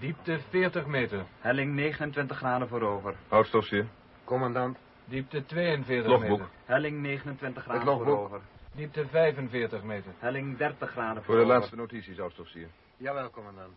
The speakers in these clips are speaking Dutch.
Diepte 40 meter. Helling 29 graden voorover. Oudstofsier. Commandant. Diepte 42 Logboek. meter. Helling 29 graden logboek. voorover. Diepte 45 meter. Helling 30 graden Voor de voorover. laatste notities, oudstofsier. Jawel, commandant.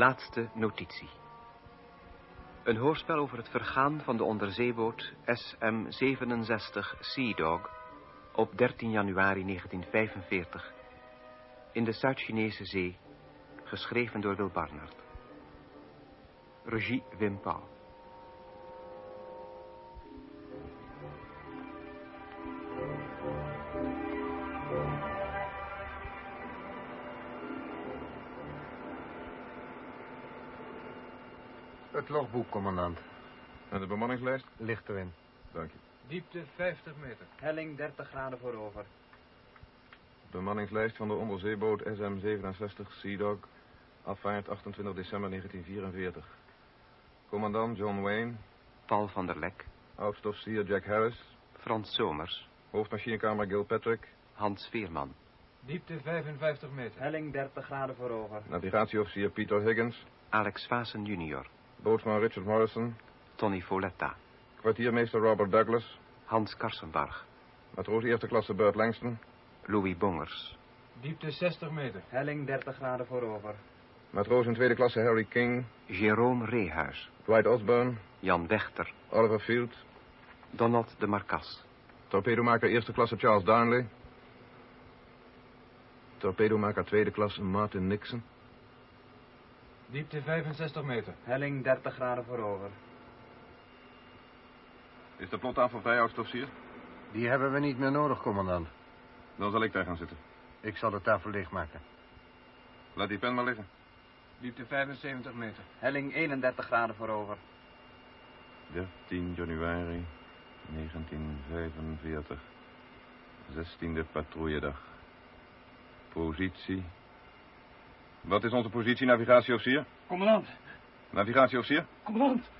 Laatste notitie. Een hoorspel over het vergaan van de onderzeeboot SM-67 Sea Dog op 13 januari 1945 in de Zuid-Chinese zee, geschreven door Wil Barnard. Regie Wim Pauw. Logboek, commandant. En de bemanningslijst? Ligt erin. Dank je. Diepte 50 meter. Helling 30 graden voorover. Bemanningslijst van de onderzeeboot SM-67 Sea Dog. Afvaart 28 december 1944. Commandant John Wayne. Paul van der Lek, Oudstofsier Jack Harris. Frans Somers, Hoofdmachinekamer Gilpatrick. Hans Veerman, Diepte 55 meter. Helling 30 graden voorover. Navigatieofficier Peter Higgins. Alex Vassen junior, Bootsman Richard Morrison. Tony Foletta, Kwartiermeester Robert Douglas. Hans Karsenbarg, Matroos eerste klasse Bert Langston. Louis Bongers, Diepte 60 meter. Helling 30 graden voorover. Matroos in tweede klasse Harry King. Jérôme Reehuis, Dwight Osborne. Jan Wechter, Oliver Field. Donald de Marcas, Torpedomaker eerste klasse Charles Darnley. Torpedomaker tweede klasse Martin Nixon. Diepte 65 meter. Helling 30 graden voorover. Is de plottafel vrij, oudstofsier? Die hebben we niet meer nodig, commandant. Dan zal ik daar gaan zitten. Ik zal de tafel leegmaken. Laat die pen maar liggen. Diepte 75 meter. Helling 31 graden voorover. 13 januari 1945. 16e patrouilledag. Positie. Wat is onze positie, navigatieofficier? Commandant, Navigatieofficier? commandant,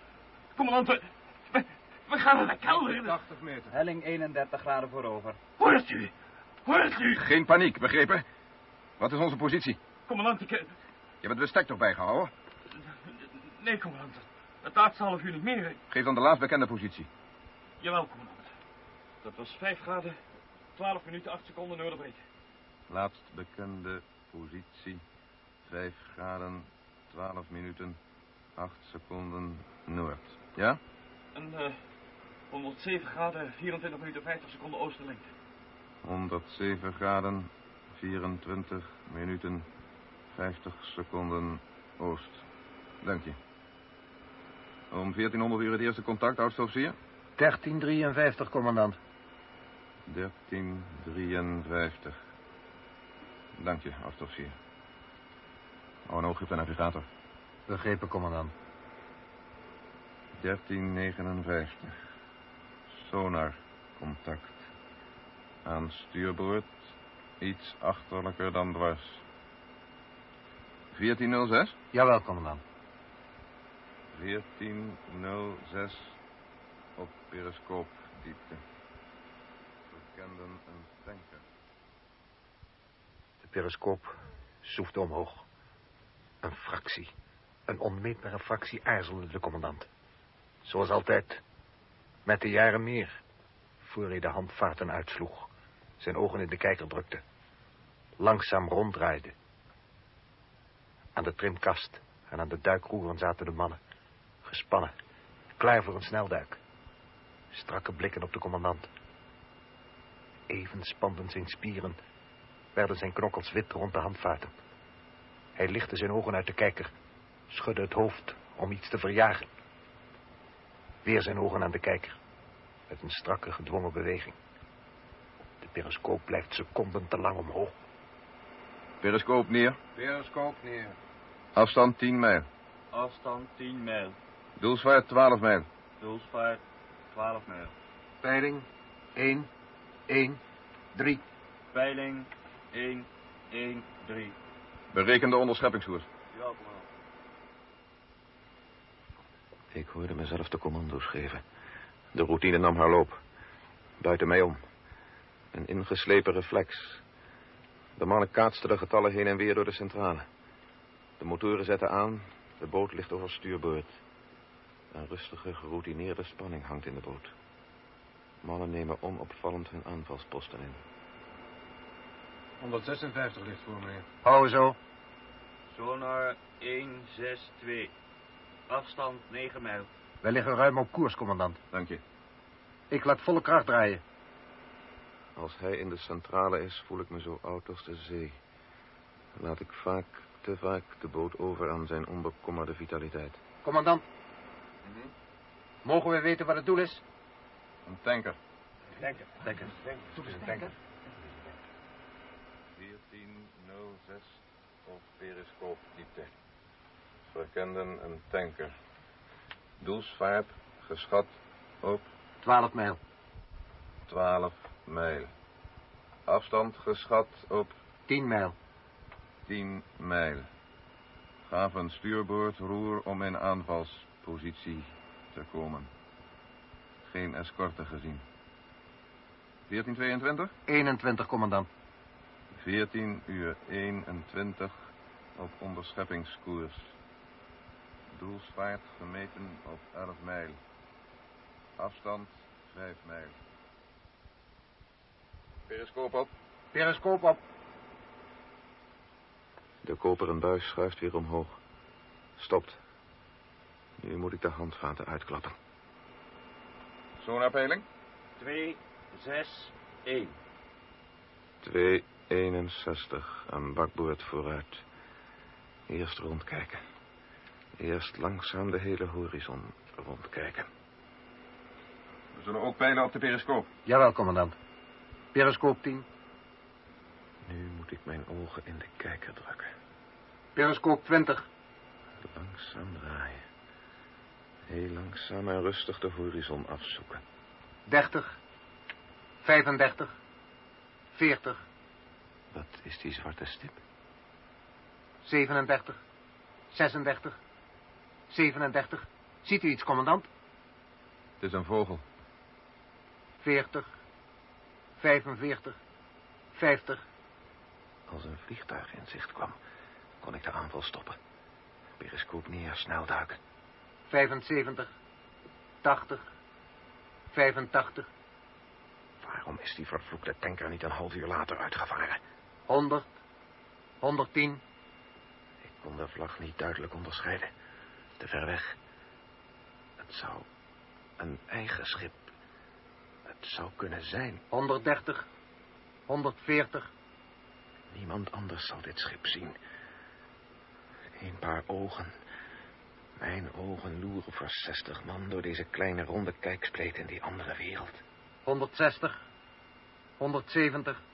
commandant, we, we, we gaan naar de kelder. 80 meter. Helling 31 graden voorover. Hoort u, hoort u. Geen paniek, begrepen? Wat is onze positie? Commandant, ik... eh, Je hebt het bestek toch bijgehouden? Nee, commandant, het laatste half uur niet meer. Geef dan de laatst bekende positie. Jawel, commandant. Dat was 5 graden, 12 minuten, 8 seconden noorderbreed. Laatst bekende positie. 5 graden, 12 minuten, 8 seconden noord. Ja? En eh 107 graden, 24 minuten, 50 seconden oosterlengte. 107 graden, 24 minuten, 50 seconden oost. Dank je. Om 1400 uur het eerste contact, oudstofsier? 1353, commandant. 1353. Dank je, oudstofsier. Oh, een oogje op de navigator. Begrepen, commandant. 1359. Sonar contact. Aan stuurboord iets achterlijker dan dwars. 1406? Jawel, commandant. 1406 op periscoopdiepte. We kenden een tanker. De periscoop zoefde omhoog. Een fractie. Een onmeetbare fractie aarzelde de commandant. Zoals altijd. Met de jaren meer. Voor hij de handvaarten uitsloeg. Zijn ogen in de kijker drukte. Langzaam ronddraaide. Aan de trimkast en aan de duikroeren zaten de mannen. Gespannen. Klaar voor een snelduik. Strakke blikken op de commandant. Even spanden zijn spieren. Werden zijn knokkels wit rond de handvaten. Hij lichtte zijn ogen uit de kijker. Schudde het hoofd om iets te verjagen. Weer zijn ogen aan de kijker. Met een strakke gedwongen beweging. De periscoop blijft seconden te lang omhoog. Periscoop neer. Periscoop neer. Afstand 10 mijl. Afstand 10 mijl. Doelsvaart 12 mijl. Doelsvaart 12 mijl. Peiling 1, 1, 3. Peiling 1, 1, 3. Bereken de onderscheppingskoers. Ja, commandant. Ik hoorde mezelf de commando's geven. De routine nam haar loop. Buiten mij om. Een ingeslepen reflex. De mannen kaatsten de getallen heen en weer door de centrale. De motoren zetten aan. De boot ligt over stuurboord. Een rustige, geroutineerde spanning hangt in de boot. Mannen nemen onopvallend hun aanvalsposten in. 156 ligt voor mij. Houden zo. Sonar 162. Afstand 9 mijl. Wij liggen ruim op koers, commandant. Dank je. Ik laat volle kracht draaien. Als hij in de centrale is, voel ik me zo oud als de zee. Laat ik vaak, te vaak, de boot over aan zijn onbekommerde vitaliteit. Commandant. Mogen we weten wat het doel is? Een tanker. Denken. Denken. Doel is een tanker. 1406 op periscoopdiepte. Verkenden een tanker. Doelsvaart geschat op 12 mijl. 12 mijl. Afstand geschat op 10 mijl. 10 mijl. Gaven stuurboord roer om in aanvalspositie te komen. Geen escorte gezien. 1422? 21, commandant. 14 uur 21 op onderscheppingskoers. Doelsvaart gemeten op 11 mijl. Afstand 5 mijl. Periscoop op. Periscoop op. De koperen buis schuift weer omhoog. Stopt. Nu moet ik de handvaten uitklappen. Sonarpeiling? 2, 6, 1. 261 aan bakboord vooruit. Eerst rondkijken. Eerst langzaam de hele horizon rondkijken. We zullen ook peilen op de periscoop. Jawel, commandant. Periscoop 10. Nu moet ik mijn ogen in de kijker drukken. Periscoop 20. Langzaam draaien. Heel langzaam en rustig de horizon afzoeken. 30. 35. 40. Wat is die zwarte stip? 37. 36. 37. Ziet u iets, commandant? Het is een vogel. 40. 45. 50. Als een vliegtuig in zicht kwam, kon ik de aanval stoppen. Periscoop neer, snel duiken. 75. 80. 85. Waarom is die vervloekte tanker niet een half uur later uitgevaren? 100. 110. Ik kon de vlag niet duidelijk onderscheiden. Te ver weg. Het zou een eigen schip. Het zou kunnen zijn. 130. 140. Niemand anders zal dit schip zien. Een paar ogen. Mijn ogen loeren voor zestig man door deze kleine ronde kijkspleet in die andere wereld. 160. 170.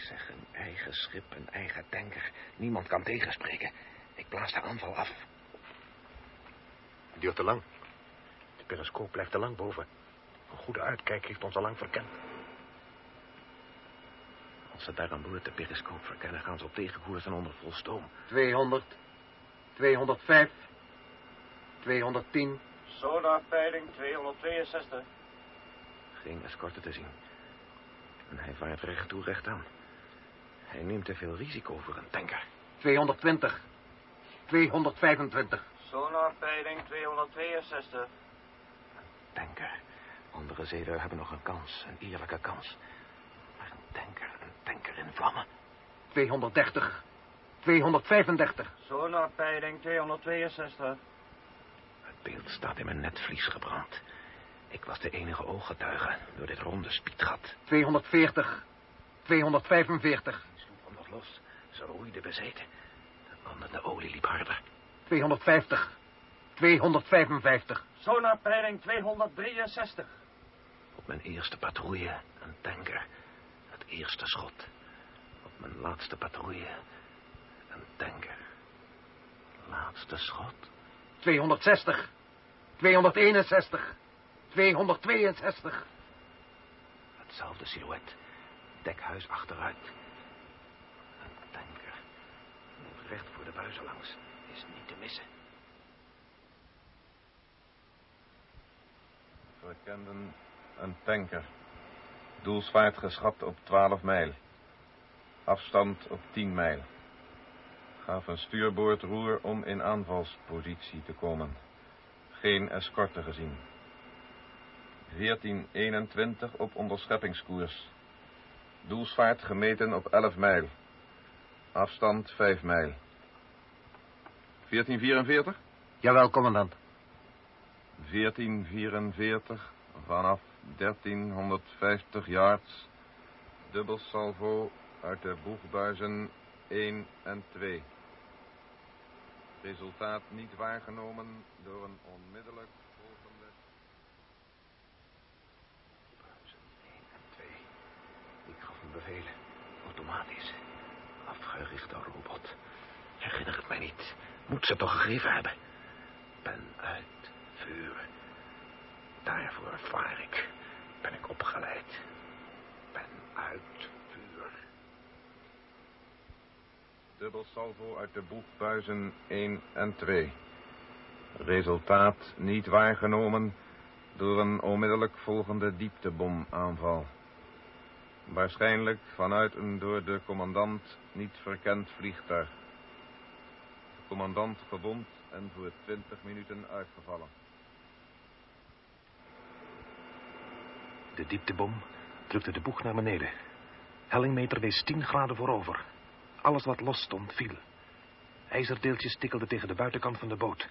Ik zeg een eigen schip, een eigen tanker. Niemand kan tegenspreken. Ik blaas de aanval af. Het duurt te lang. De periscoop blijft te lang boven. Een goede uitkijk heeft ons al lang verkend. Als ze daar aan boord de periscoop verkennen, gaan ze op tegenkoers en onder vol stoom. 200. 205. 210. Sonarpeiling 262. Geen escorte te zien. En hij vaart recht toe recht aan. Hij neemt te veel risico voor een tanker. 220. 225. Sonarpeiling 262. Tanker. Andere zeelui hebben nog een kans, een eerlijke kans. Maar een tanker, een tanker in vlammen. 230. 235. Sonarpeiling 262. Het beeld staat in mijn netvlies gebrand. Ik was de enige ooggetuige door dit ronde spietgat. 240. 245. De sloep kwam nog los. Ze roeide bezeten. De olie liep harder. 250. 255. Sonarpeiling 263. Op mijn eerste patrouille een tanker. Het eerste schot. Op mijn laatste patrouille een tanker. Laatste schot. 260. 261. 262. Het Hetzelfde silhouet. Dekhuis achteruit. Een tanker. Recht voor de buizen langs. Is niet te missen. Verkenden een tanker. Doelsvaart geschat op 12 mijl. Afstand op 10 mijl. Gaf een stuurboordroer om in aanvalspositie te komen. Geen escorte gezien. 1421 op onderscheppingskoers. Doelsvaart gemeten op 11 mijl. Afstand 5 mijl. 1444? Jawel, commandant. 1444 vanaf 1350 yards. Dubbel salvo uit de boegbuizen 1 en 2. Resultaat niet waargenomen door een onmiddellijk volgende... Buizen 1 en 2. Ik gaf hem bevelen. Automatisch. Afgerichte robot. Herinner het mij niet. Moet ze toch gegeven hebben. Pen uit. Vuur. Daarvoor vaar ik. Ben ik opgeleid. Pen uit. Vuur. Dubbel salvo uit de boegbuizen 1 en 2. Resultaat niet waargenomen door een onmiddellijk volgende dieptebomaanval. Waarschijnlijk vanuit een door de commandant niet verkend vliegtuig. De commandant gewond en voor 20 minuten uitgevallen. De dieptebom drukte de boeg naar beneden. Hellingmeter wees 10 graden voorover. Alles wat los stond, viel. IJzerdeeltjes tikkelden tegen de buitenkant van de boot.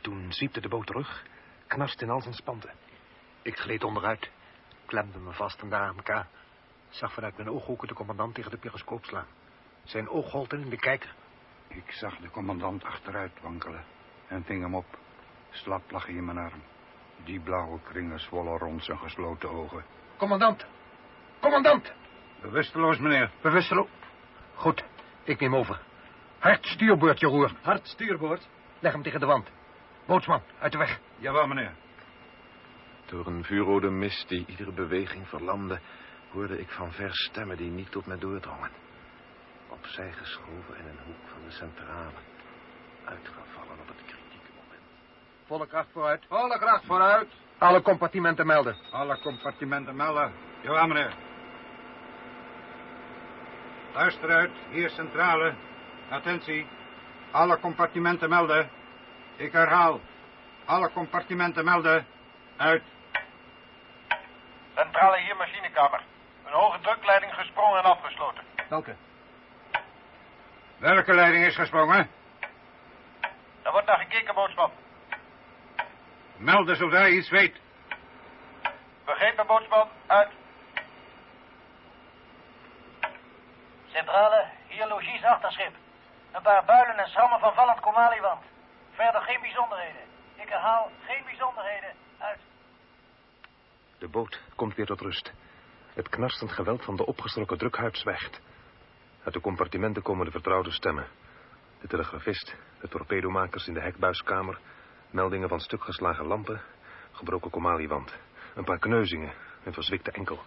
Toen zwiepte de boot terug, knarste in al zijn spanten. Ik gleed onderuit, klemde me vast aan de AMK. Zag vanuit mijn ooghoeken de commandant tegen de pyroscoop slaan. Zijn oog in de kijker. Ik zag de commandant achteruit wankelen en ving hem op. Slap lag hij in mijn arm. Die blauwe kringen zwollen rond zijn gesloten ogen. Commandant! Commandant! Bewusteloos, meneer. Bewusteloos. Goed, ik neem over. Hard stuurboordje roer. Hard stuurboord. Leg hem tegen de wand. Bootsman, uit de weg. Jawel, meneer. Door een vuurrode mist die iedere beweging verlamde... hoorde ik van ver stemmen die niet tot mij doordrongen. Opzij geschoven in een hoek van de centrale. Uitgevallen op het kritieke moment. Volle kracht vooruit. Volle kracht vooruit. Alle compartimenten melden. Alle compartimenten melden. Jawel, meneer. Luister uit, hier centrale. Attentie. Alle compartimenten melden. Ik herhaal. Alle compartimenten melden. Uit. Centrale hier machinekamer. Een hoge drukleiding gesprongen en afgesloten. Welke? Welke leiding is gesprongen? Daar wordt naar gekeken, bootsman. Melden zodra je iets weet. Begrepen, bootsman. Uit. Centrale, hier logies achterschip. Een paar builen en schrammen van vallend Komaliwand. Verder geen bijzonderheden. Ik herhaal, geen bijzonderheden. Uit. De boot komt weer tot rust. Het knarstend geweld van de opgestoken drukhuid zwijgt. Uit de compartimenten komen de vertrouwde stemmen. De telegrafist, de torpedomakers in de hekbuiskamer... meldingen van stukgeslagen lampen, gebroken komaliewand... een paar kneuzingen, een verzwikte enkel.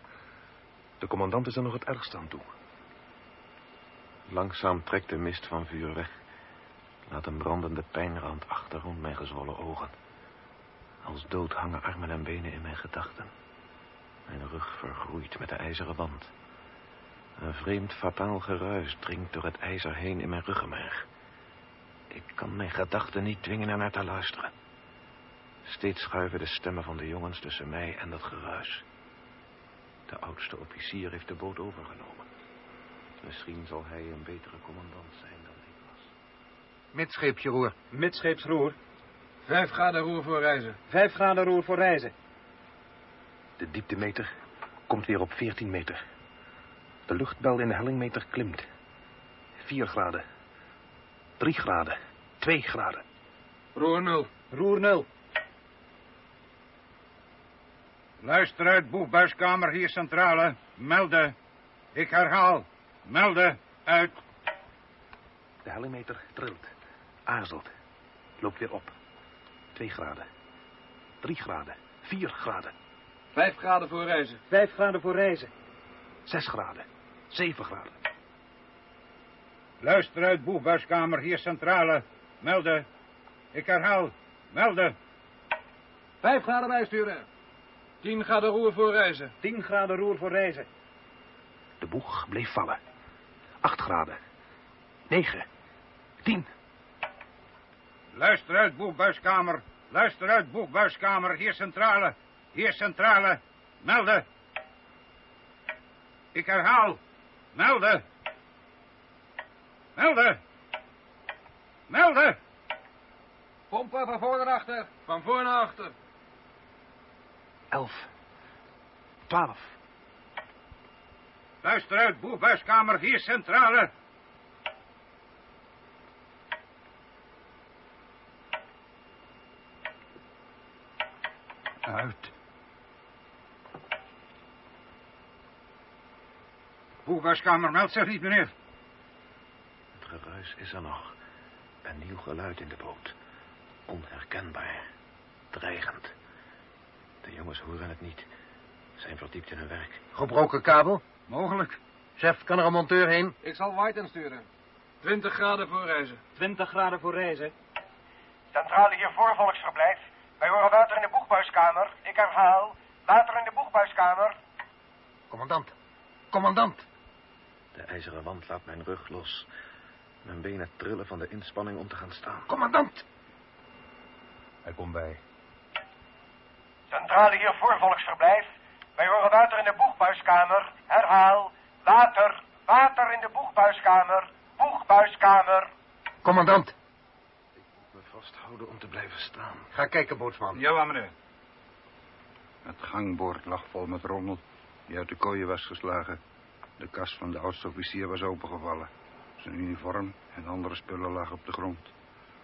De commandant is er nog het ergste aan toe. Langzaam trekt de mist van vuur weg. Laat een brandende pijnrand achter rond mijn gezwollen ogen. Als dood hangen armen en benen in mijn gedachten. Mijn rug vergroeit met de ijzeren wand. Een vreemd fataal geruis dringt door het ijzer heen in mijn ruggenmerg. Ik kan mijn gedachten niet dwingen er naar te luisteren. Steeds schuiven de stemmen van de jongens tussen mij en dat geruis. De oudste officier heeft de boot overgenomen. Misschien zal hij een betere commandant zijn dan ik was. Midscheepje roer. Midscheepsroer. Vijf graden roer voor reizen. Vijf graden roer voor reizen. De dieptemeter komt weer op 14 meter. De luchtbel in de hellingmeter klimt. 4 graden. 3 graden. 2 graden. Roer nul. Roer nul. Luister uit, boegbuiskamer, hier centrale. Melden. Ik herhaal. Melden. Uit. De hellingmeter trilt. Aarzelt. Loopt weer op. 2 graden. 3 graden. 4 graden. Vijf graden voor reizen. Vijf graden voor reizen. Zes graden. Zeven graden. Luister uit, boegbuiskamer, hier centrale. Melden. Ik herhaal, melden. Vijf graden bijsturen. Tien graden roer voor reizen. Tien graden roer voor reizen. De boeg bleef vallen. Acht graden. Negen. Tien. Luister uit, boegbuiskamer. Luister uit, boegbuiskamer, hier centrale. Hier centrale. Melden. Ik herhaal, melden. Melden. Melden. Pompen van voor naar achter. Van voor naar achter. Elf. Twaalf. Luister uit, boegbuiskamer, hier centrale. Uit. Boegbuiskamer meldt zich niet, meneer. Het geruis is er nog. Een nieuw geluid in de boot. Onherkenbaar. Dreigend. De jongens horen het niet. Zijn verdiept in hun werk. Gebroken kabel? Mogelijk. Chef, kan er een monteur heen? Ik zal White insturen. Twintig graden voor reizen. Twintig graden voor reizen. Centrale hier voor volksverblijf. Wij horen water in de boegbuiskamer. Ik herhaal, water in de boegbuiskamer. Commandant. Commandant. De ijzeren wand laat mijn rug los. Mijn benen trillen van de inspanning om te gaan staan. Commandant. Hij komt bij. Centrale hier voor volksverblijf. Wij horen water in de boegbuiskamer. Herhaal, water, water in de boegbuiskamer. Boegbuiskamer. Commandant. Me vasthouden om te blijven staan. Ga kijken, bootsman. Ja, meneer. Het gangboord lag vol met rommel die uit de kooien was geslagen. De kast van de oudste officier was opengevallen. Zijn uniform en andere spullen lagen op de grond.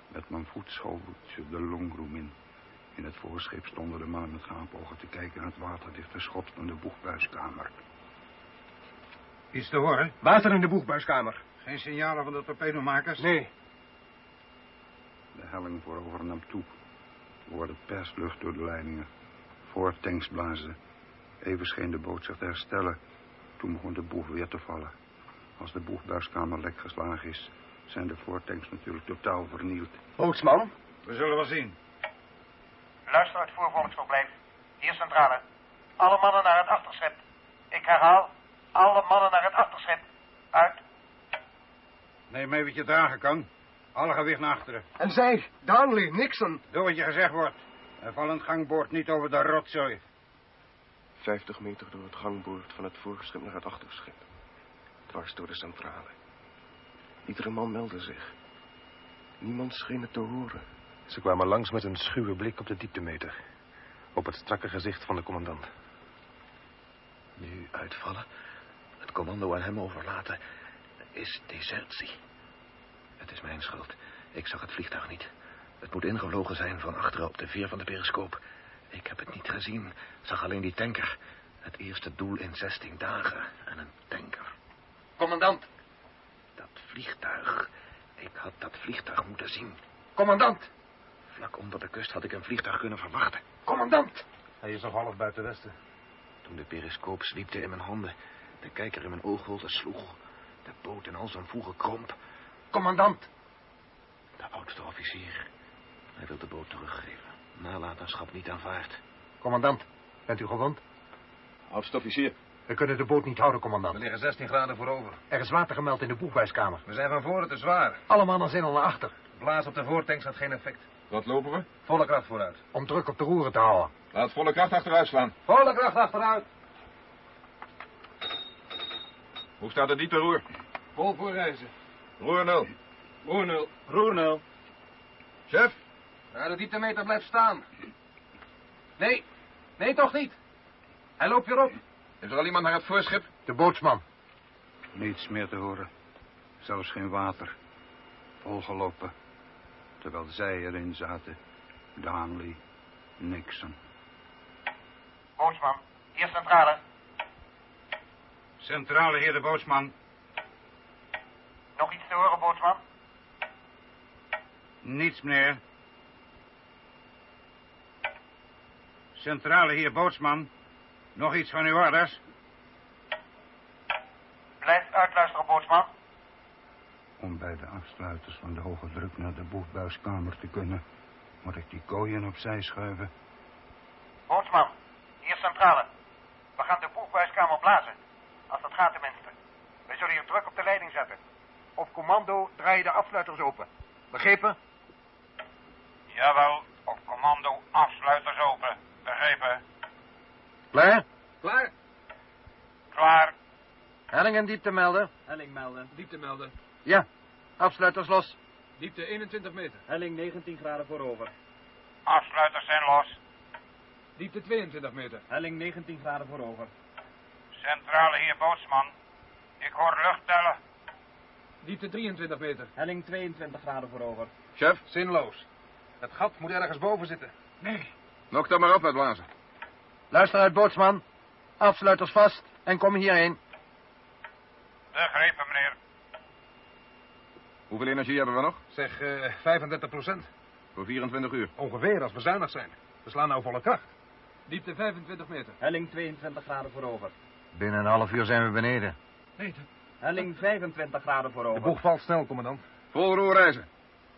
Met mijn voet schoolvoetje de longroem in. In het voorschip stonden de mannen met gaapogen te kijken naar het waterdichte schot van de boegbuiskamer. Iets te horen? Water in de boegbuiskamer. Geen signalen van de torpedomakers? Nee. De helling voorover nam toe. Er worden perslucht door de leidingen. Voor tanks blazen. Even scheen de boot zich te herstellen. Toen begon de boeg weer te vallen. Als de boegbuiskamer lek geslagen is, zijn de voortanks natuurlijk totaal vernield. Bootsman. We zullen wel zien. Luister uit voor volksverblijf. Hier centrale. Alle mannen naar het achterschip. Ik herhaal, alle mannen naar het achterschip. Uit. Neem mee wat je dragen kan. Alle gewicht naar achteren. En zij, Darnley, Nixon. Doe wat je gezegd wordt. En val het gangboord niet over de rotzooi. Vijftig meter door het gangboord van het voorschip naar het achterschip. Dwars door de centrale. Iedere man meldde zich. Niemand scheen het te horen. Ze kwamen langs met een schuwe blik op de dieptemeter. Op het strakke gezicht van de commandant. Nu uitvallen, het commando aan hem overlaten, is desertie. Het is mijn schuld. Ik zag het vliegtuig niet. Het moet ingevlogen zijn van achteren op de veer van de periscoop. Ik heb het niet gezien, zag alleen die tanker. Het eerste doel in 16 dagen en een tanker. Commandant. Dat vliegtuig. Ik had dat vliegtuig moeten zien. Commandant. Vlak onder de kust had ik een vliegtuig kunnen verwachten. Commandant. Hij is nog half buiten westen. Toen de periscoop zwiepte in mijn handen, de kijker in mijn oogholte sloeg, de boot in al zijn voegen kromp. Commandant. De oudste officier. Hij wil de boot teruggeven. Nalatenschap niet aanvaard. Commandant. Bent u gewond? Oudste officier. We kunnen de boot niet houden, We commandant. liggen 16 graden voorover. Er is water gemeld in de boegbuiskamer. We zijn van voren te zwaar. Alle mannen zijn al naar achter. Blaas op de voortanks had geen effect. Wat lopen we? Volle kracht vooruit. Om druk op de roeren te houden. Laat volle kracht achteruit slaan. Volle kracht achteruit. Hoe staat het diepte roer? Vol voor reizen. Roer nul. Roer nul. Roer nul. Chef, Ja, de dieptemeter blijft staan. Nee, nee toch niet. Hij loopt weer op. Is er al iemand naar het voorschip? De bootsman. Niets meer te horen. Zelfs geen water. Volgelopen. Terwijl zij erin zaten. Darnley, Nixon. Bootsman, hier centrale. Centrale heer de bootsman. Nog iets te horen, bootsman? Niets, meneer. Centrale heer bootsman. Nog iets van uw orders? Blijf uitluisteren, bootsman. Om bij de afsluiters van de hoge druk naar de boegbuiskamer te kunnen, moet ik die kooien opzij schuiven. Bootsman, hier centrale. We gaan de boegbuiskamer blazen. Als dat gaat tenminste. We zullen hier druk op de leiding zetten. Op commando draai je de afsluiters open. Begrepen? Jawel, op commando afsluiters open. Begrepen? Klaar? Klaar. Klaar. Helling en diepte melden. Helling melden. Diepte melden. Ja, afsluiters los. Diepte 21 meter. Helling 19 graden voorover. Afsluiters zijn los. Diepte 22 meter. Helling 19 graden voorover. Centrale hier, bootsman. Ik hoor lucht tellen. Diepte 23 meter. Helling 22 graden voorover. Chef? Zinloos. Het gat moet ergens boven zitten. Nee. Nog dan maar op uitblazen. Luister uit, bootsman. Afsluiters vast en kom hierheen. Begrepen, meneer. Hoeveel energie hebben we nog? Zeg, eh 35 procent. Voor 24 uur. Ongeveer, als we zuinig zijn. We slaan nou volle kracht. Diepte 25 meter. Helling 22 graden voorover. Binnen een half uur zijn we beneden. Nee, Helling 25 graden de voorover. boeg valt snel, commandant. Vol roer reizen.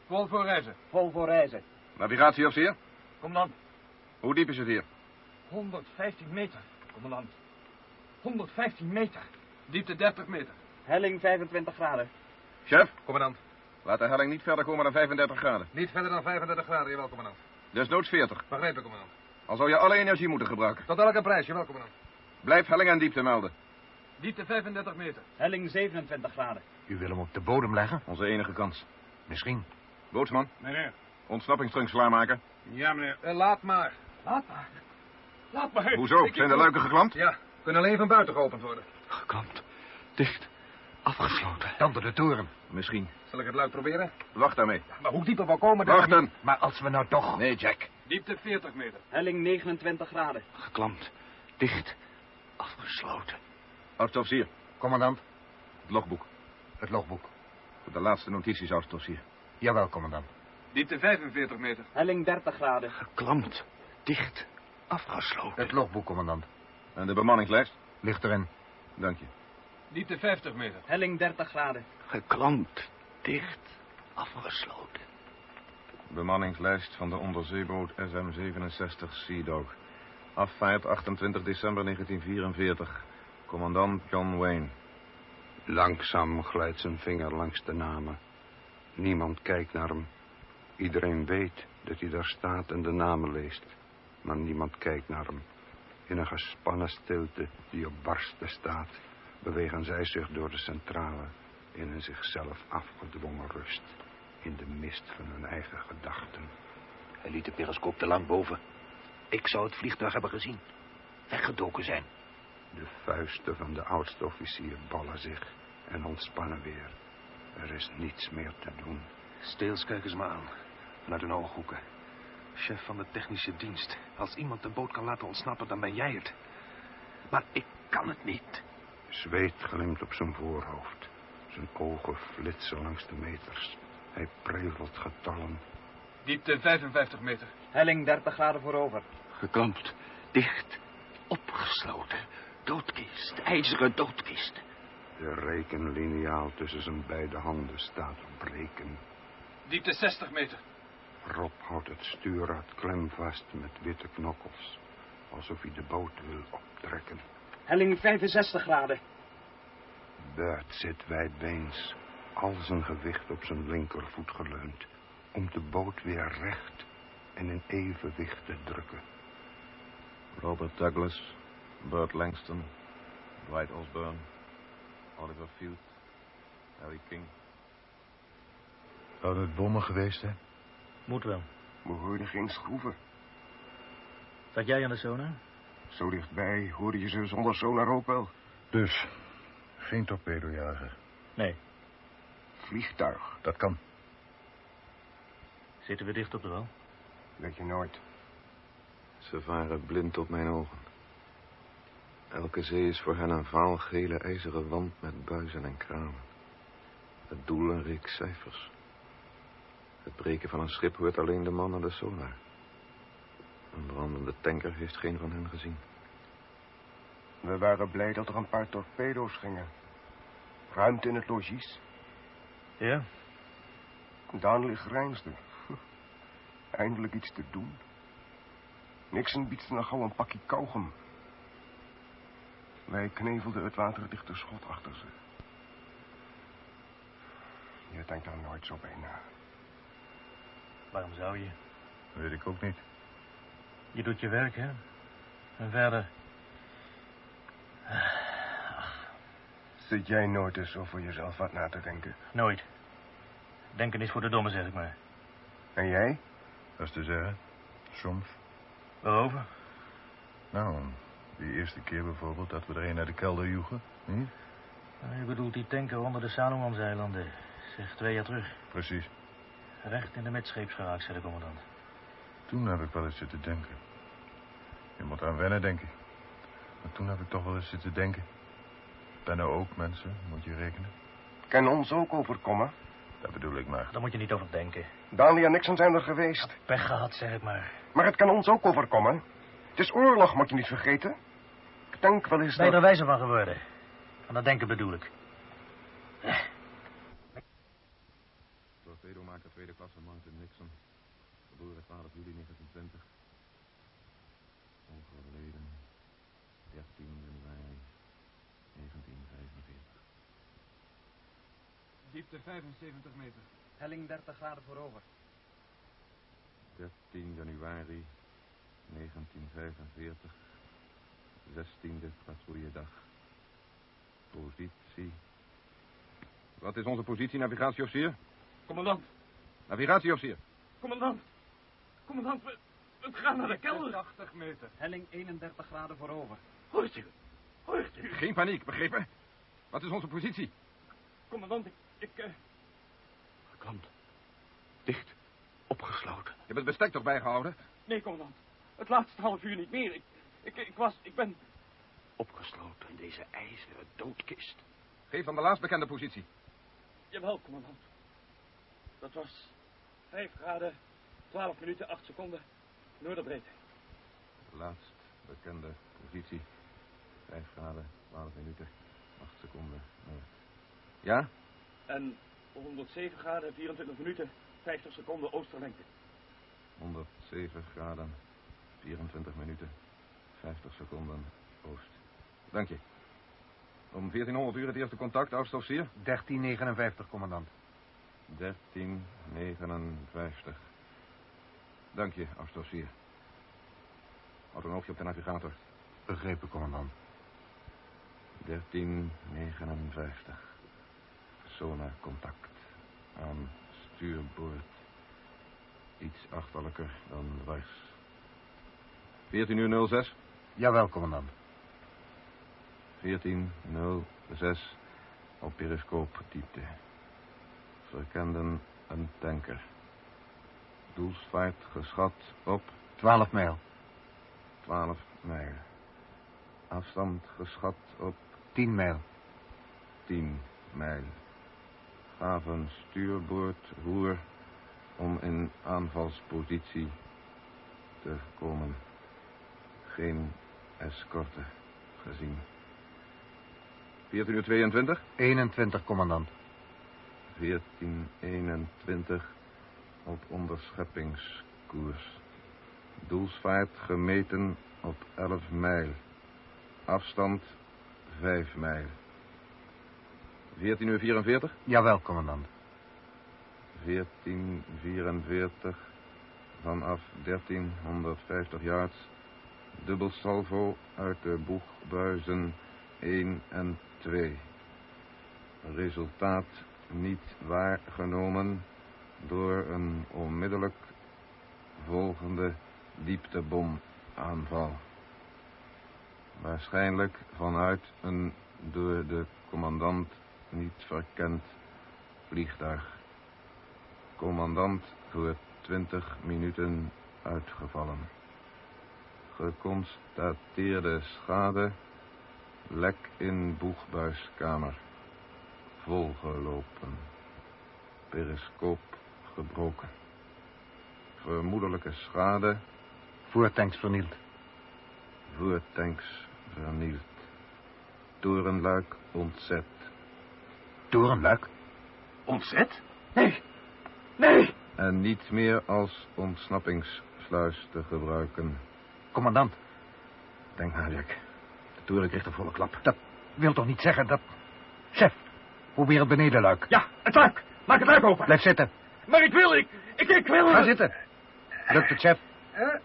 Vol voor reizen. Vol voor reizen. Navigatieofficier. Commandant, Hoe diep is het hier? 115 meter, commandant. 115 meter. Diepte 30 meter. Helling 25 graden. Chef, Commandant. laat de helling niet verder komen dan 35 graden. Niet verder dan 35 graden, jawel, commandant. Desnoods 40. Begrepen, commandant. Al zou je alle energie moeten gebruiken. Tot elke prijs, jawel, commandant. Blijf helling en diepte melden. Diepte 35 meter. Helling 27 graden. U wil hem op de bodem leggen? Onze enige kans. Misschien. Bootsman, Meneer. ontsnappingstrunk klaarmaken. Ja, meneer. Eh, laat maar. Laat maar. Laat maar. Hoezo? Ik- Zijn de luiken geklampt? Ja, kunnen alleen van buiten geopend worden. Geklampt. Dicht. Afgesloten. Dan door de toren. Misschien. Zal ik het luik proberen? Wacht daarmee. Maar hoe dieper we komen... dat- Wachten. Maar als we nou toch... Nee, Jack. Diepte 40 meter. Helling 29 graden. Geklampt. Dicht. Afgesloten. Oudstofsier, Commandant, het logboek. het logboek. De laatste notities, oudstofsier. Jawel, commandant. Diepte 45 meter. Helling 30 graden. Geklampt. Dicht. Afgesloten. Het logboek, commandant. En de bemanningslijst? Ligt erin. Dank je. Diepte 50 meter. Helling 30 graden. Geklampt. Dicht. Afgesloten. Bemanningslijst van de onderzeeboot SM-67 Sea Dog. Afvaart 28 december 1944. Commandant John Wayne. Langzaam glijdt zijn vinger langs de namen. Niemand kijkt naar hem. Iedereen weet dat hij daar staat en de namen leest. Maar niemand kijkt naar hem. In een gespannen stilte die op barsten staat... bewegen zij zich door de centrale... in een zichzelf afgedwongen rust. In de mist van hun eigen gedachten. Hij liet de periscoop te lang boven. Ik zou het vliegtuig hebben gezien. Weggedoken zijn. De vuisten van de oudste officier ballen zich en ontspannen weer. Er is niets meer te doen. Steels, kijk eens maar aan. Vanuit hun ooghoeken. Chef van de technische dienst. Als iemand de boot kan laten ontsnappen, dan ben jij het. Maar ik kan het niet. Zweet glimt op zijn voorhoofd. Zijn ogen flitsen langs de meters. Hij prevelt getallen. Diepte 55 meter. Helling 30 graden voorover. Geklampt. Dicht. Opgesloten. Doodkist. IJzeren doodkist. De rekenliniaal tussen zijn beide handen staat op reken. Diepte 60 meter. Rob houdt het stuurrad klem vast met witte knokkels. Alsof hij de boot wil optrekken. Helling 65 graden. Bert zit wijdbeens, al zijn gewicht op zijn linkervoet geleund, om de boot weer recht en in evenwicht te drukken. Robert Douglas, Burt Langston, Dwight Osborne, Oliver Field, Harry King. Zou het bommen geweest zijn? Moet wel. We hoorden geen schroeven. Zat jij aan de sonar? Zo dichtbij hoorde je ze zonder sonar ook wel. Dus, geen torpedojager. Nee. Vliegtuig, Dat kan. Zitten we dicht op de wal? weet je nooit. Ze varen blind op mijn ogen. Elke zee is voor hen een vaal gele ijzeren wand met buizen en kramen. Het doel een reeks cijfers. Het breken van een schip hoort alleen de man aan de sonar. Een brandende tanker heeft geen van hen gezien. We waren blij dat er een paar torpedo's gingen. Ruimte in het logies. Ja? Daan grijnsde. Eindelijk iets te doen. Nixon biedt nog gauw een pakje kauwgom. Wij knevelden het waterdichte schot achter ze. Je denkt daar nooit zo bij na. Waarom zou je? Weet ik ook niet. Je doet je werk, hè? En verder... Zit jij nooit eens over jezelf wat na te denken? Nooit. Denken is voor de domme, zeg ik maar. En jij? Dat is te zeggen. Soms. Waarover? Nou, die eerste keer bijvoorbeeld dat we er een naar de kelder joegen. Niet? Nou, Je bedoelt die tanker onder de Salomonseilanden. Zeg, twee jaar terug. Precies. Recht in de metscheeps geraakt, zei de commandant. Toen heb ik wel eens zitten denken. Je moet aan wennen, denk ik. Maar toen heb ik toch wel eens zitten denken. Ben er ook mensen, moet je rekenen. Kan ons ook overkomen. Dat bedoel ik maar. Daar moet je niet over denken. Dali en Nixon zijn er geweest. Pech gehad, zeg ik maar. Maar het kan ons ook overkomen. Het is oorlog, moet je niet vergeten. Ik denk wel eens Ben je dat... er wijzer van geworden? Van dat denken bedoel ik. Torpedomaker tweede klasse Martin Nixon. Geboren 12 juli 1920. Overleden 13 januari 1945. Diepte 75 meter. Helling 30 graden voorover. 13 januari 1945. 16e patrouilledag. Positie. Wat is onze positie, navigatieofficier? Commandant, Navigatieofficier. commandant. Commandant, we, we gaan naar de kelder. 80 meter. Helling 31 graden voorover. Hoort u? Hoort u? Geen paniek, begrepen? Wat is onze positie? Commandant, ik... ik eh, Geklampt. Dicht. Opgesloten. Je hebt het bestek toch bijgehouden? Nee, commandant. Het laatste half uur niet meer. Ik, ik, ik was... Ik ben... Opgesloten in deze ijzeren doodkist. Geef dan de laatst bekende positie. Jawel, commandant. Dat was 5 graden, 12 minuten, 8 seconden, noorderbreedte. De laatst bekende positie. 5 graden, 12 minuten, 8 seconden. noord. Ja? En 107 graden, 24 minuten, 50 seconden oosterlengte. 107 graden, 24 minuten, 50 seconden oost. Dank je. Om 1400 uur het eerste contact, oudstofzier? 1359, commandant. 1359. Dank je, oudstofzier. Houd een oogje op de navigator. Begrepen, commandant. 1359. Sonarcontact. Aan stuurboord. Iets achterlijker dan dwars. 14 uur 06. Jawel, commandant. 1406 op periscoopdiepte. Verkenden een tanker. Doelsvaart geschat op 12 mijl. 12 mijl. Afstand geschat op 10 mijl. 10 mijl. Gaven stuurboord roer om in aanvalspositie te komen. Geen escorte gezien. 14 uur 22? 21, commandant. 1421 op onderscheppingskoers. Doelsvaart gemeten op 11 mijl. Afstand 5 mijl. 14 uur 44? Jawel, commandant. 1444 vanaf 1350 yards. Dubbel salvo uit de boegbuizen 1 en 2. Resultaat niet waargenomen door een onmiddellijk volgende dieptebomaanval. Waarschijnlijk vanuit een door de commandant niet verkend vliegtuig. Commandant voor 20 minuten uitgevallen. Geconstateerde schade. Lek in boegbuiskamer. Volgelopen. Periscoop gebroken. Vermoedelijke schade. Voertanks vernield. Voertanks vernield. torenluik ontzet. Torenluik? Ontzet? Nee. Nee. En niet meer als ontsnappingssluis te gebruiken. Commandant. Denk na, Jack. De toren kreeg een volle klap. Dat wil toch niet zeggen dat... Chef, probeer het benedenluik. Ja, het luik. Maak het luik open. Blijf zitten. Maar ik wil, ik, ik, ik wil... Ga zitten. Lukt het, chef? Ja,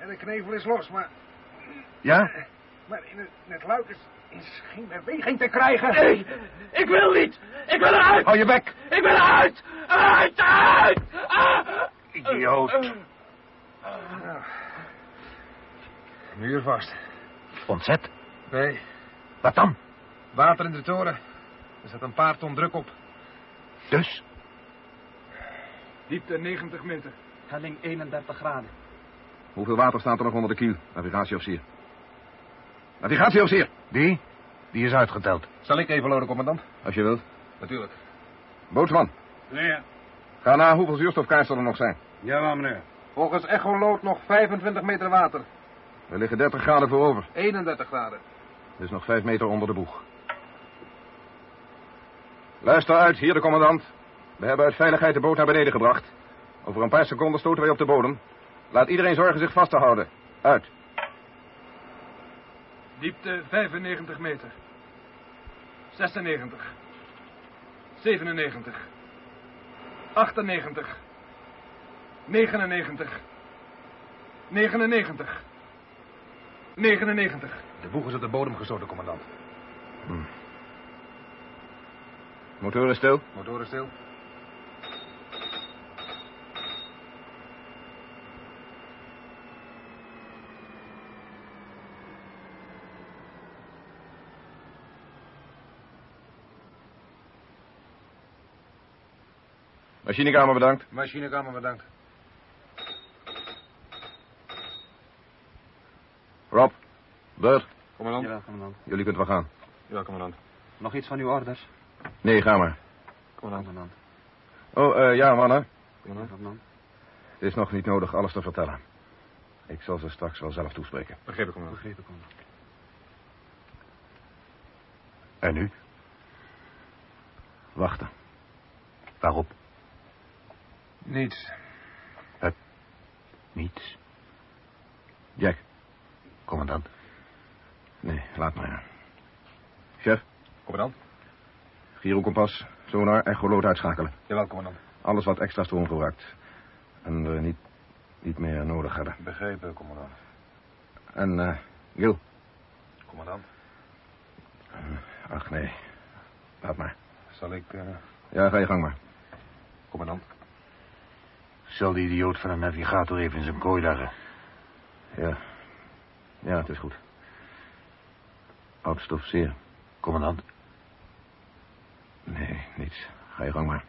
ja, de knevel is los, maar... Ja? Maar in het, in het luik is, is geen beweging te krijgen. Nee, ik wil niet. Ik wil eruit. Hou je bek. Ik wil eruit. Eruit, eruit. Ah. Idioot. Muur vast. Ontzet? Nee, Wat dan? water in de toren. Er zet een paar ton druk op. Dus? Diepte 90 meter. Helling 31 graden. Hoeveel water staat er nog onder de kiel, navigatieofficier? Navigatieofficier! Die? Die is uitgeteld. Zal ik even loden, commandant? Als je wilt. Natuurlijk. Bootsman, Ja. ga na hoeveel zuurstofkaarsen er nog zijn. Ja, meneer. Volgens echoloot nog 25 meter water. We liggen 30 graden voorover. 31 graden. Dus nog 5 meter onder de boeg. Luister uit, hier de commandant. We hebben uit veiligheid de boot naar beneden gebracht. Over een paar seconden stoten wij op de bodem. Laat iedereen zorgen zich vast te houden. Uit. Diepte 95 meter. 96. 97. 98. 99. 99. 99. De boeg is op de bodem gestoten, commandant. Motor is stil. Motoren stil. Machinekamer bedankt. Machinekamer bedankt. Rob, Bert, Commandant? Jawel, commandant. jullie kunt wel gaan. Ja, commandant. Nog iets van uw orders? Nee, ga maar. Commandant. Oh, eh, ja, mannen. Commandant. Het is nog niet nodig alles te vertellen. Ik zal ze straks wel zelf toespreken. Begrepen, commandant. Begrepen, commandant. En nu? Wachten. Waarop? Niets. Niets. Jack. Commandant. Nee, laat maar. Chef, Commandant? gyrokompas, sonar, echoloot uitschakelen. Jawel, commandant. Alles wat extra stroom gebruikt. En we niet, niet meer nodig hebben. Begrepen, commandant. En, eh, Gil. Commandant, Ach, nee. Laat maar. zal ik... eh, Ja, ga je gang maar. Commandant? Zal die idioot van een navigator even in zijn kooi leggen? Ja. Ja, het is goed. Oudste officier. Commandant, Nee, niets. Ga je gang maar.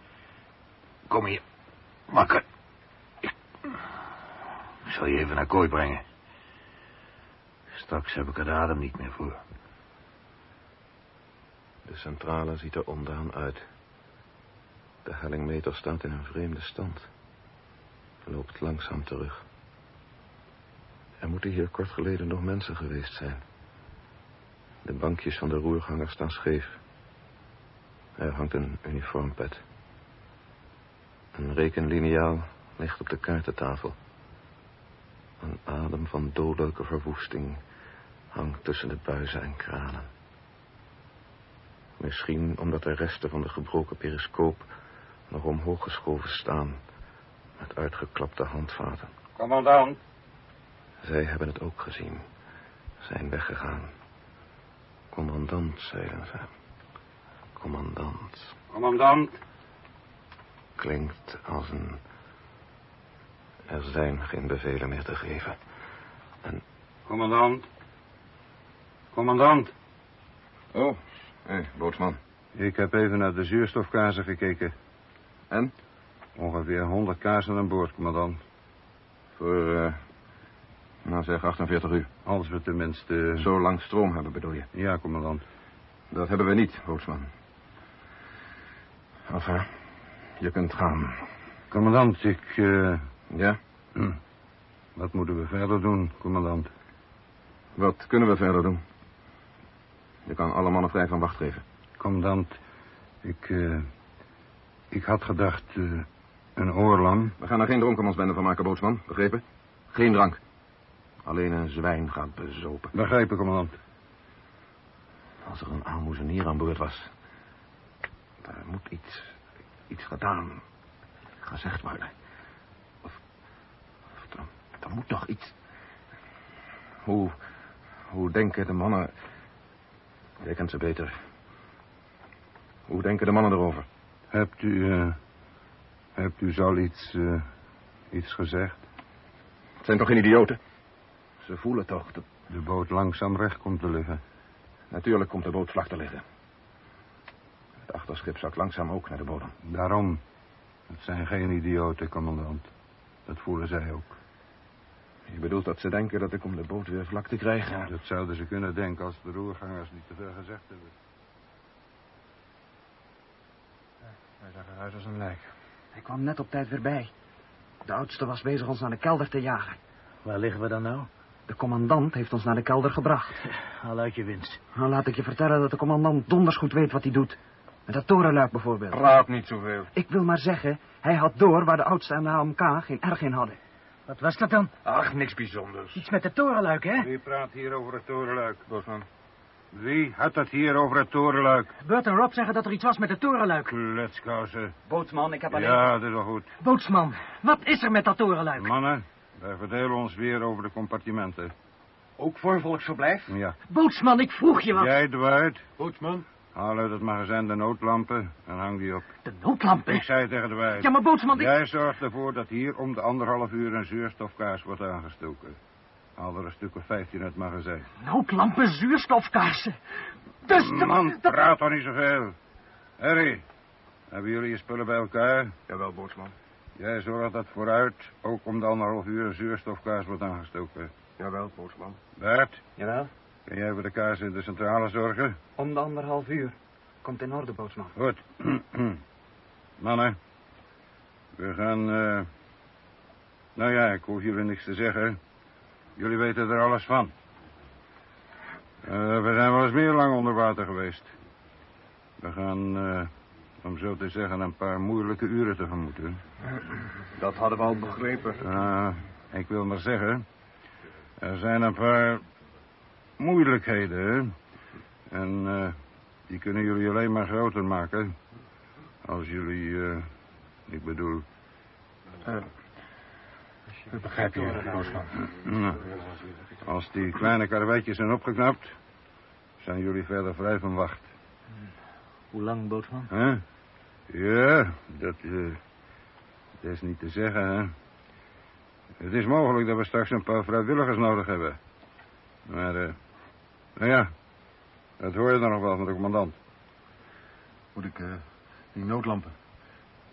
kom hier. Makker. Ik... ik zal je even naar kooi brengen. Straks heb ik er de adem niet meer voor. De centrale ziet er ondaan uit. De hellingmeter staat in een vreemde stand. Loopt langzaam terug. Er moeten hier kort geleden nog mensen geweest zijn. De bankjes van de roerganger staan scheef. Er hangt een uniformpet. Een rekenliniaal ligt op de kaartentafel. Een adem van dodelijke verwoesting hangt tussen de buizen en kranen. Misschien omdat de resten van de gebroken periscoop nog omhoog geschoven staan met uitgeklapte handvaten. Commandant? Zij hebben het ook gezien. Zijn weggegaan. Commandant, zeiden ze. Commandant. Commandant? Klinkt als een... Er zijn geen bevelen meer te geven. En... Commandant? Commandant? Oh, hé, bootsman. Ik heb even naar de zuurstofkazen gekeken. En? Ongeveer 100 kazen aan boord, commandant. Voor, eh... nou zeg, 48 uur. Als we tenminste... Zo lang stroom hebben, bedoel je? Ja, commandant. Dat hebben we niet, bootsman. Enfin, je kunt gaan. Commandant, ik... eh, Ja? hm. Wat moeten we verder doen, commandant? Wat kunnen we verder doen? Je kan alle mannen vrij van wacht geven. Commandant, ik, eh, ik had gedacht een oor lang. We gaan er geen dronkenmansbende van maken, bootsman. Begrepen? Geen drank. Alleen een zwijn gaat bezopen. Begrepen, commandant. Als er een aalmoezenier aan boord was. Daar moet iets, iets gedaan, gezegd worden. Of, of er, er moet toch iets... Hoe, hoe denken de mannen... Jij kent ze beter. Hoe denken de mannen erover? Hebt u, eh, hebt u zo iets, eh, iets gezegd? Het zijn toch geen idioten? Ze voelen toch dat... De boot langzaam recht komt te liggen. Natuurlijk komt de boot vlak te liggen. Het achterschip zakt langzaam ook naar de bodem. Daarom. Het zijn geen idioten, commandant. Dat voelen zij ook. Je bedoelt dat ze denken dat ik om de boot weer vlak te krijgen... Dat zouden ze kunnen denken als de roergangers niet te veel gezegd hebben. Hij zag eruit als een lijk. Hij kwam net op tijd weer bij. De oudste was bezig ons naar de kelder te jagen. Waar liggen we dan nou? De commandant heeft ons naar de kelder gebracht. Haal uit je winst. Nou, laat ik je vertellen dat de commandant donders goed weet wat hij doet. Met dat torenluik bijvoorbeeld. Praat niet zoveel. Ik wil maar zeggen, hij had door waar de oudste en de HMK geen erg in hadden. Wat was dat dan? Ach, niks bijzonders. Iets met de torenluik, hè? Wie praat hier over het torenluik? Bosman. Wie had het hier over het torenluik? Bert en Rob zeggen dat er iets was met de torenluik. Kletskousen. Bootsman, ik heb alleen... Ja, dat is wel goed. Bootsman, wat is er met dat torenluik? Mannen, wij verdelen ons weer over de compartimenten. Ook voor volksverblijf? Ja. Bootsman, ik vroeg je wat. Jij, Dwight, Bootsman. haal uit het magazijn de noodlampen en hang die op. De noodlampen? Ik zei tegen Dwight. Ja, maar bootsman, ik... Jij zorgt ervoor dat hier om de anderhalf uur een zuurstofkaars wordt aangestoken. Haal er een stuk of vijftien uit het magazijn. Noodlampen, zuurstofkaarsen. Dus de... Man, praat toch niet zoveel. Harry, hebben jullie je spullen bij elkaar? Jawel, bootsman. Jij zorgt dat vooruit ook om de anderhalf uur een zuurstofkaars wordt aangestoken. Jawel, bootsman. Bert, Jawel, kun jij voor de kaars in de centrale zorgen? om de anderhalf uur. Komt in orde, bootsman. Goed. Mannen, we gaan... eh, Nou ja, ik hoef jullie niks te zeggen. Jullie weten er alles van. Eh, we zijn wel eens meer lang onder water geweest. We gaan, eh, om zo te zeggen, een paar moeilijke uren tegemoet. Hè? Dat hadden we al begrepen. Ah, ik wil maar zeggen... Er zijn een paar moeilijkheden, hè? En eh, die kunnen jullie alleen maar groter maken... als jullie... ik bedoel... Ik begrijp je. Nou, als die kleine karwetjes zijn opgeknapt... zijn jullie verder vrij van wacht. Hoe lang, bootsman? Hè? Ja, dat, eh, dat is niet te zeggen, hè. Het is mogelijk dat we straks een paar vrijwilligers nodig hebben. Maar, eh, nou ja, dat hoor je dan nog wel van de commandant. Moet ik, eh, die noodlampen,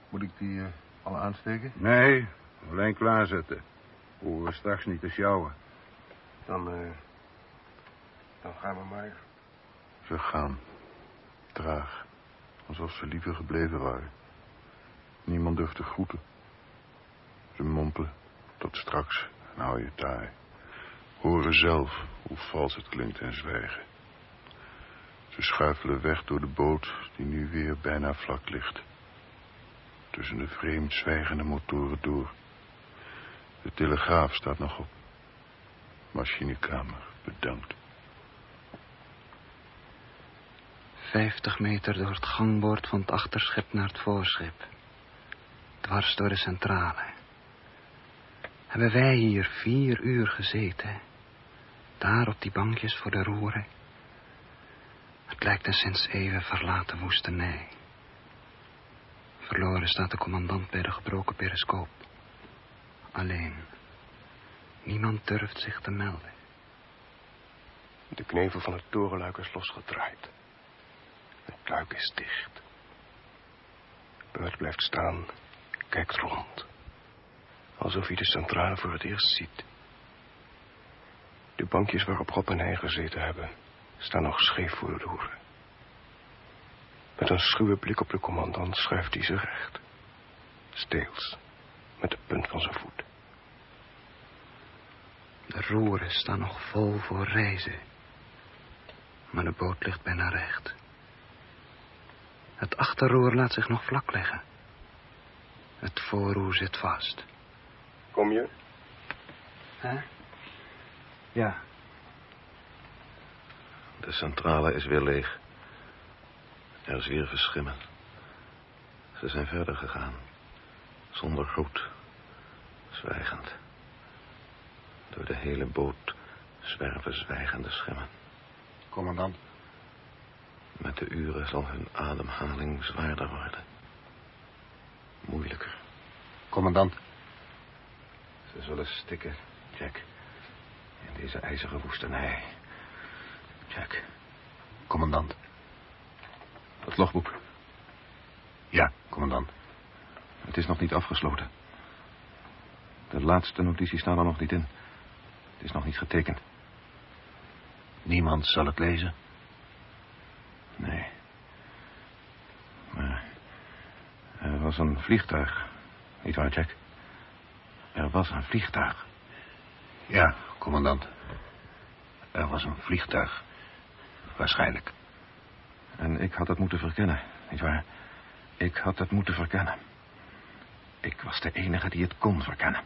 moet ik die eh, al aansteken? Nee, alleen klaarzetten. Hoeven we straks niet te sjouwen. Dan, eh, dan gaan we maar. Ze gaan. Traag. Alsof ze liever gebleven waren. Niemand durft te groeten. Ze mompelen. Tot straks. En hou je taai. Horen zelf hoe vals het klinkt en zwijgen. Ze schuifelen weg door de boot die nu weer bijna vlak ligt. Tussen de vreemd zwijgende motoren door. De telegraaf staat nog op. Machinekamer, bedankt. Vijftig meter door het gangboord van het achterschip naar het voorschip. Dwars door de centrale. Hebben wij hier vier uur gezeten. Daar op die bankjes voor de roeren. Het lijkt een sinds even verlaten woestenij. Verloren staat de commandant bij de gebroken periscoop. Alleen. Niemand durft zich te melden. De knevel van het torenluik is losgedraaid. Het luik is dicht. Bert blijft staan, kijkt rond. Alsof hij de centrale voor het eerst ziet. De bankjes waarop Rob en hij gezeten hebben, staan nog scheef voor de roeren. Met een schuwe blik op de commandant schuift hij ze recht. Steels, met de punt van zijn voet. De roeren staan nog vol voor reizen. Maar de boot ligt bijna recht. Het achterroer laat zich nog vlak leggen. Het voorroer zit vast. Kom je? Hè? Ja. De centrale is weer leeg. Er zwierven schimmen. Ze zijn verder gegaan. Zonder groet. Zwijgend. Door de hele boot zwerven zwijgende schimmen. Commandant. Met de uren zal hun ademhaling zwaarder worden. Moeilijker. Commandant. Ze zullen stikken, Jack. In deze ijzige woestenij. Jack. Commandant. Het logboek. Ja, commandant. Het is nog niet afgesloten. De laatste notities staan er nog niet in. Het is nog niet getekend. Niemand zal het lezen? Nee. Maar er was een vliegtuig. Niet waar, Jack? Er was een vliegtuig. Ja, commandant. Er was een vliegtuig. Waarschijnlijk. En ik had het moeten verkennen, niet waar? Ik had het moeten verkennen. Ik was de enige die het kon verkennen.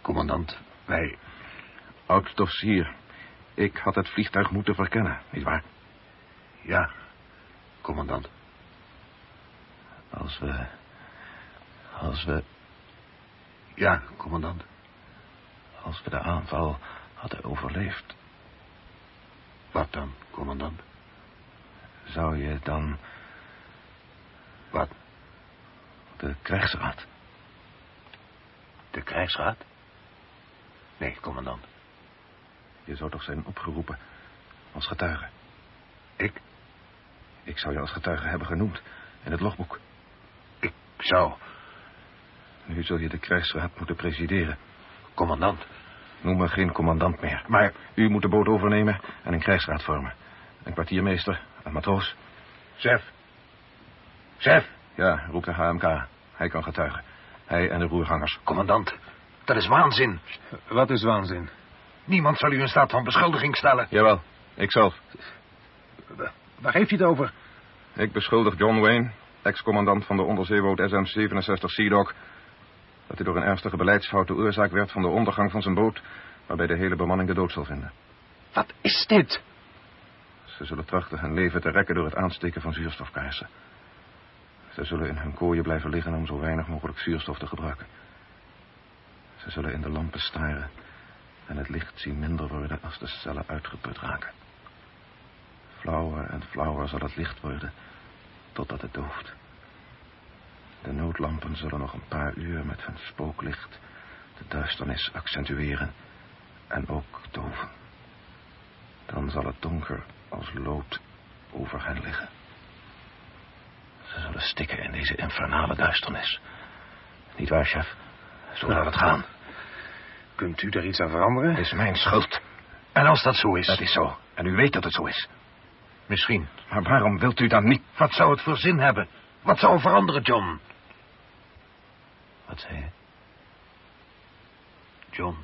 Commandant, wij... Oud-dossier. Ik had het vliegtuig moeten verkennen, niet waar? Ja, commandant. Als we... Als we... Ja, commandant. Als we de aanval hadden overleefd... Wat dan, commandant? Zou je dan... Wat? De krijgsraad. De krijgsraad? Nee, commandant. Je zou toch zijn opgeroepen als getuige? Ik? Ik zou je als getuige hebben genoemd in het logboek. Ik zou... Nu zul je de krijgsraad moeten presideren. Commandant. Noem me geen commandant meer. Maar... U moet de boot overnemen en een krijgsraad vormen. Een kwartiermeester, een matroos. Chef. Chef. Ja, roep de HMK. Hij kan getuigen. Hij en de roergangers. Commandant, dat is waanzin. Wat is waanzin? Niemand zal u in staat van beschuldiging stellen. Jawel, ikzelf. Waar heeft hij het over? Ik beschuldig John Wayne, ex-commandant van de onderzeeboot SM-67 Sea Dog... dat hij door een ernstige beleidsfout de oorzaak werd van de ondergang van zijn boot... waarbij de hele bemanning de dood zal vinden. Wat is dit? Ze zullen trachten hun leven te rekken door het aansteken van zuurstofkaarsen. Ze zullen in hun kooien blijven liggen om zo weinig mogelijk zuurstof te gebruiken. Ze zullen in de lampen staren en het licht zien minder worden als de cellen uitgeput raken. Flauwer en flauwer zal het licht worden totdat het dooft. De noodlampen zullen nog een paar uur met hun spooklicht de duisternis accentueren en ook doven. Dan zal het donker als lood over hen liggen. Ze zullen stikken in deze infernale duisternis. Niet waar, chef? Zo laat het gaan. Kunt u er iets aan veranderen? Het is mijn schuld. En als dat zo is? Dat is zo. En u weet dat het zo is. Misschien. Maar waarom wilt u dan niet... Wat zou het voor zin hebben? Wat zou er veranderen, John? Wat zei je? John.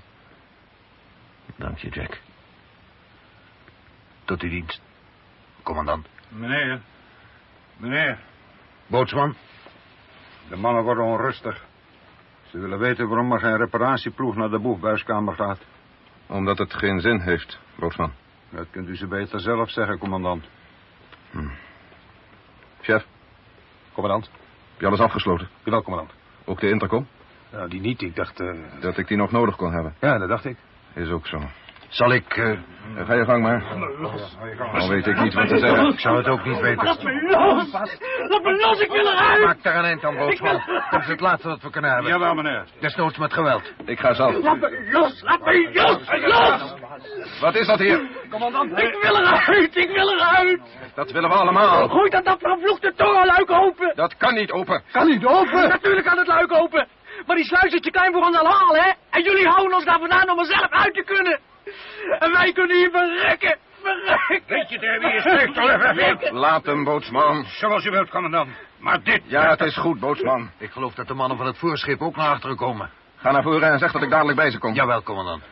Dank je, Jack. Tot uw dienst, commandant. Meneer. Meneer. Bootsman. De mannen worden onrustig. Ze willen weten waarom er geen reparatieploeg naar de boegbuiskamer gaat. Omdat het geen zin heeft, bootsman. Dat kunt u ze beter zelf zeggen, commandant. Hm. Chef. Commandant. Heb je alles afgesloten? Jawel, commandant. Ook de intercom? Nou, die niet. Ik dacht... Uh... Dat ik die nog nodig kon hebben. Ja, dat dacht ik. Is ook zo. Zal ik... Uh... Ga je gang maar. Al weet ik niet wat te zeggen. Ik zou het ook niet weten. Laat me los! Laat me los, ik wil eruit! Maak daar een eind aan, bootsman. Dat is het laatste wat we kunnen hebben. Jawel, meneer. Desnoods met geweld. Ik ga zelf. Laat me los! Laat me los! Los! Wat is dat hier? Commandant, ik wil eruit! Ik wil eruit! Dat willen we allemaal. Gooi dat dat vervloekte torenluik open! Dat kan niet open. Kan niet open? Natuurlijk kan het luik open! Maar die sluis is te klein voor ons allemaal, hè? En jullie houden ons daar vandaan om er zelf uit te kunnen. En wij kunnen hier verrekken. Verrekken. Weet je daar wie je spreekt, Oliver? Laat hem, bootsman. Zoals u wilt, commandant. Maar dit... Ja, het is goed, bootsman. Ik geloof dat de mannen van het voorschip ook naar achteren komen. Ga naar voren en zeg dat ik dadelijk bij ze kom. Jawel, commandant.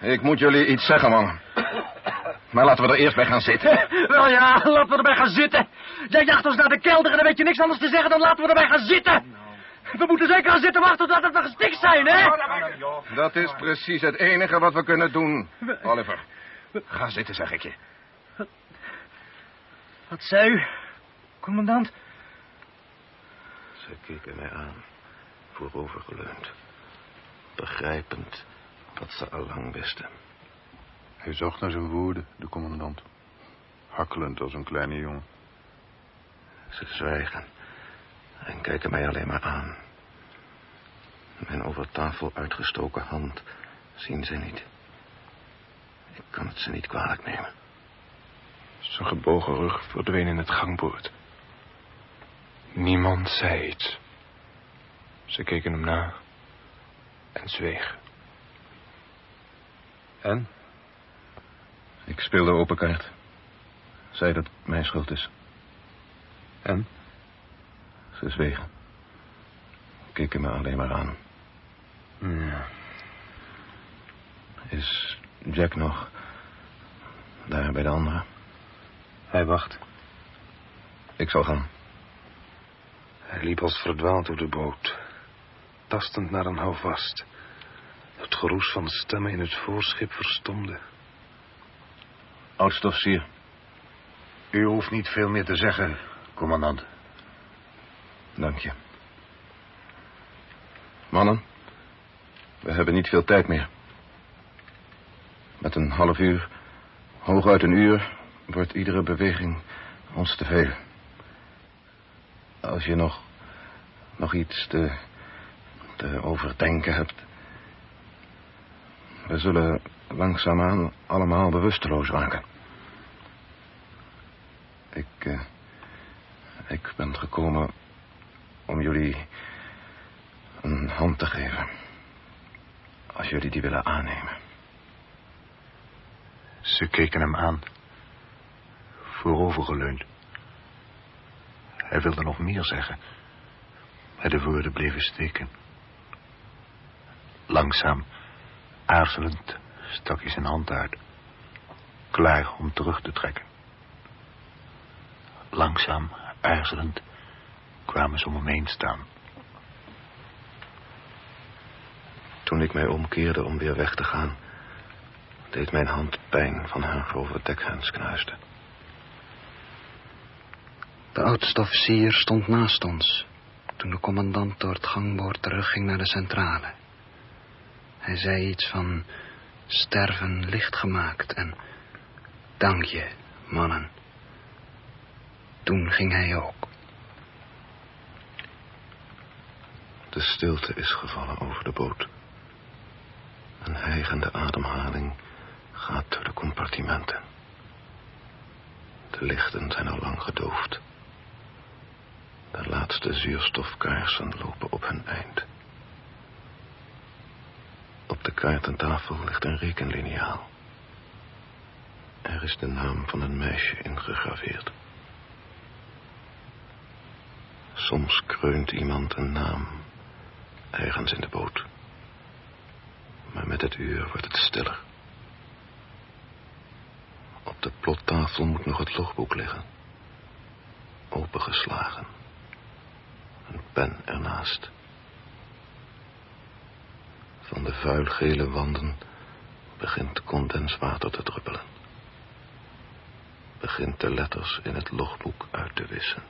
Ik moet jullie iets zeggen, man. Maar laten we er eerst bij gaan zitten. Wel ja, laten we erbij gaan zitten. Jij jaagt ons naar de kelder en dan weet je niks anders te zeggen dan laten we erbij gaan zitten. We moeten zeker gaan zitten wachten totdat we gestikt zijn, hè? Dat is precies het enige wat we kunnen doen. Oliver, ga zitten, zeg ik je. Wat zei u, commandant? Ze keken mij aan, voorovergeleund. Begrijpend wat ze al lang wisten. Hij zocht naar zijn woorden, de commandant. Hakkelend als een kleine jongen. Ze zwijgen en kijken mij alleen maar aan. Mijn over tafel uitgestoken hand zien ze niet. Ik kan het ze niet kwalijk nemen. Zijn gebogen rug verdween in het gangboord. Niemand zei iets. Ze keken hem na en zwegen. En? Ik speelde open kaart. Zei dat het mijn schuld is. En? Ze zwegen. Keken me alleen maar aan. Ja. Is Jack nog daar bij de anderen? Hij wacht. Ik zal gaan. Hij liep als verdwaald door de boot, tastend naar een houvast. Het geroes van stemmen in het voorschip verstomde. Oudste officier. U hoeft niet veel meer te zeggen, commandant. Dank je. Mannen, we hebben niet veel tijd meer. Met een half uur, hooguit een uur, wordt iedere beweging ons te veel. Als je nog, nog iets te, te overdenken hebt. We zullen langzaamaan allemaal bewusteloos raken. Ik, eh, ik ben gekomen om jullie een hand te geven. Als jullie die willen aannemen. Ze keken hem aan. Voorovergeleund. Hij wilde nog meer zeggen. Maar de woorden bleven steken. Langzaam, aarzelend, stak hij zijn hand uit. Klaar om terug te trekken. Langzaam, aarzelend, kwamen ze om hem heen staan. Toen ik mij omkeerde om weer weg te gaan, deed mijn hand pijn van haar grove dekhens knuisten. De oudste officier stond naast ons toen de commandant door het gangboord terugging naar de centrale. Hij zei iets van sterven licht gemaakt en dank je, mannen. Toen ging hij ook. De stilte is gevallen over de boot. Een hijgende ademhaling gaat door de compartimenten. De lichten zijn al lang gedoofd. De laatste zuurstofkaarsen lopen op hun eind. Op de kaartentafel ligt een rekenliniaal. Er is de naam van een meisje ingegraveerd. Soms kreunt iemand een naam ergens in de boot. Maar met het uur wordt het stiller. Op de plottafel moet nog het logboek liggen. Opengeslagen. Een pen ernaast. Van de vuilgele wanden begint condenswater te druppelen. Begint de letters in het logboek uit te wissen.